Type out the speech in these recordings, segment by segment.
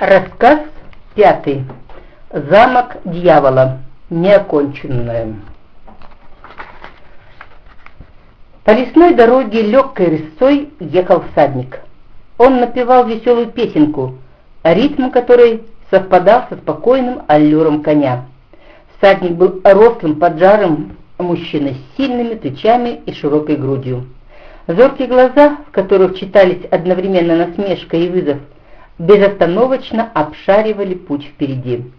Рассказ пятый. Замок дьявола. Неоконченное. По лесной дороге легкой рысцой ехал всадник. Он напевал веселую песенку, ритм которой совпадал со спокойным аллюром коня. Всадник был рослым, поджарым мужчиной с сильными плечами и широкой грудью. Зоркие глаза, в которых читались одновременно насмешка и вызов, безостановочно обшаривали путь впереди.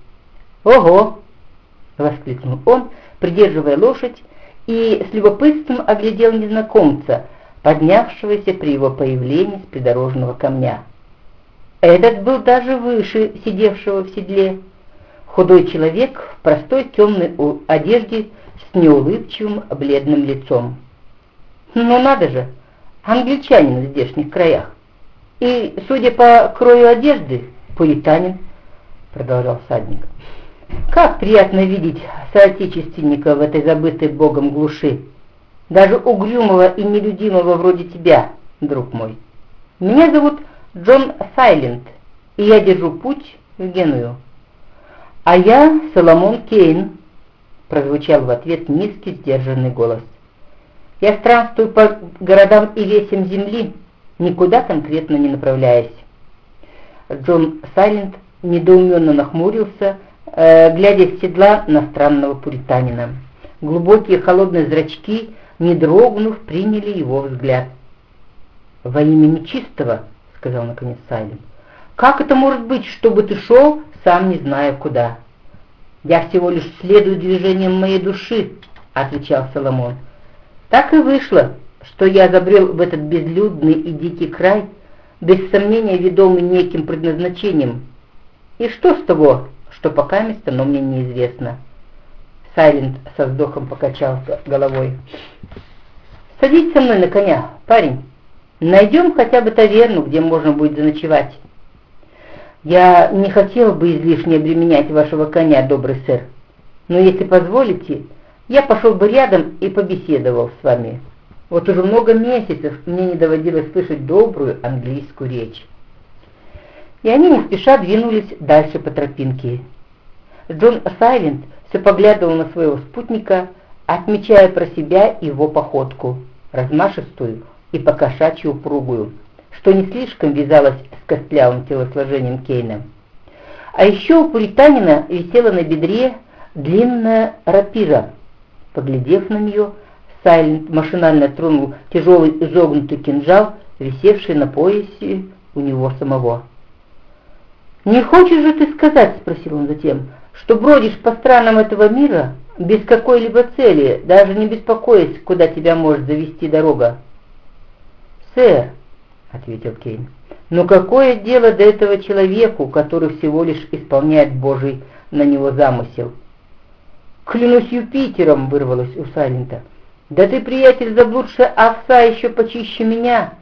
«Ого!» — воскликнул он, придерживая лошадь, и с любопытством оглядел незнакомца, поднявшегося при его появлении с придорожного камня. Этот был даже выше сидевшего в седле. Худой человек в простой темной одежде с неулыбчивым бледным лицом. «Ну надо же, англичанин в здешних краях!» И, судя по крою одежды, пуританин, продолжал всадник. Как приятно видеть соотечественника в этой забытой Богом глуши, даже угрюмого и нелюдимого вроде тебя, друг мой. Меня зовут Джон Сайленд, и я держу путь в Геную. А я Соломон Кейн, прозвучал в ответ низкий сдержанный голос. Я странствую по городам и весям земли, никуда конкретно не направляясь. Джон Сайленд недоуменно нахмурился, э, глядя с седла на странного пуританина. Глубокие холодные зрачки, не дрогнув, приняли его взгляд. «Во имя нечистого», — сказал наконец Сайленд, — «как это может быть, чтобы ты шел, сам не зная куда?» «Я всего лишь следую движениям моей души», — отвечал Соломон. «Так и вышло, что я забрел в этот безлюдный и дикий край, без сомнения ведомый неким предназначением. И что с того, что пока место, оно мне неизвестно?» Сайленд со вздохом покачал головой. «Садись со мной на коня, парень. Найдем хотя бы таверну, где можно будет заночевать». «Я не хотел бы излишне обременять вашего коня, добрый сэр, но если позволите, я пошел бы рядом и побеседовал с вами». Вот уже много месяцев мне не доводилось слышать добрую английскую речь. И они не спеша двинулись дальше по тропинке. Джон Сайленд все поглядывал на своего спутника, отмечая про себя его походку, размашистую и покошачью упругую, что не слишком вязалось с костлявым телосложением Кейна. А еще у пуританина висела на бедре длинная рапира. Поглядев на нее, Сайлент машинально тронул тяжелый изогнутый кинжал, висевший на поясе у него самого. «Не хочешь же ты сказать, — спросил он затем, — что бродишь по странам этого мира без какой-либо цели, даже не беспокоясь, куда тебя может завести дорога?» «Сэр, — ответил Кейн, — но какое дело до этого человеку, который всего лишь исполняет Божий на него замысел?» «Клянусь Юпитером!» — вырвалось у Сайлента. «Да ты, приятель, заблудшая овца еще почище меня.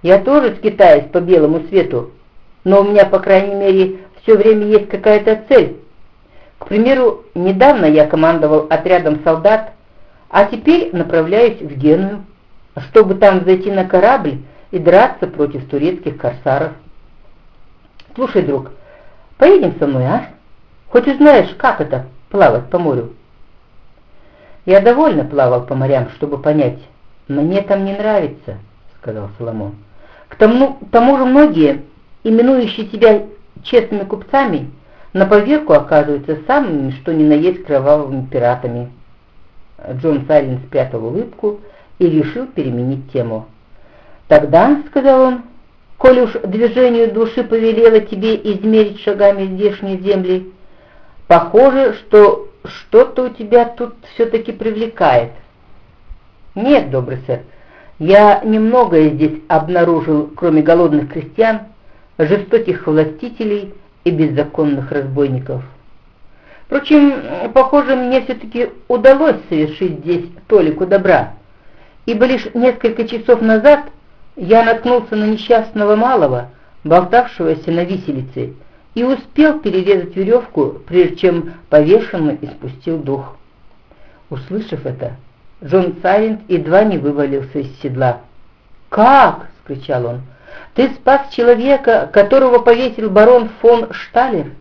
Я тоже скитаюсь по белому свету, но у меня, по крайней мере, все время есть какая-то цель. К примеру, недавно я командовал отрядом солдат, а теперь направляюсь в Геную, чтобы там зайти на корабль и драться против турецких корсаров. Слушай, друг, поедем со мной, а? Хоть узнаешь, как это — плавать по морю. «Я довольно плавал по морям, чтобы понять. Мне там не нравится», — сказал Соломон. «К тому, тому же многие, именующие себя честными купцами, на поверку оказываются самыми, что ни на есть кровавыми пиратами». Джон Сайлен спрятал улыбку и решил переменить тему. «Тогда», — сказал он, — «коли уж движению души повелело тебе измерить шагами здешние земли, похоже, что что-то у тебя тут все-таки привлекает». «Нет, добрый сэр, я немногое здесь обнаружил, кроме голодных крестьян, жестоких властителей и беззаконных разбойников. Впрочем, похоже, мне все-таки удалось совершить здесь толику добра, ибо лишь несколько часов назад я наткнулся на несчастного малого, болтавшегося на виселице, и успел перерезать веревку, прежде чем повешенный испустил дух. Услышав это, Джон Сайленд едва не вывалился из седла. «Как?» — скричал он. Ты спас человека, которого повесил барон фон Шталер.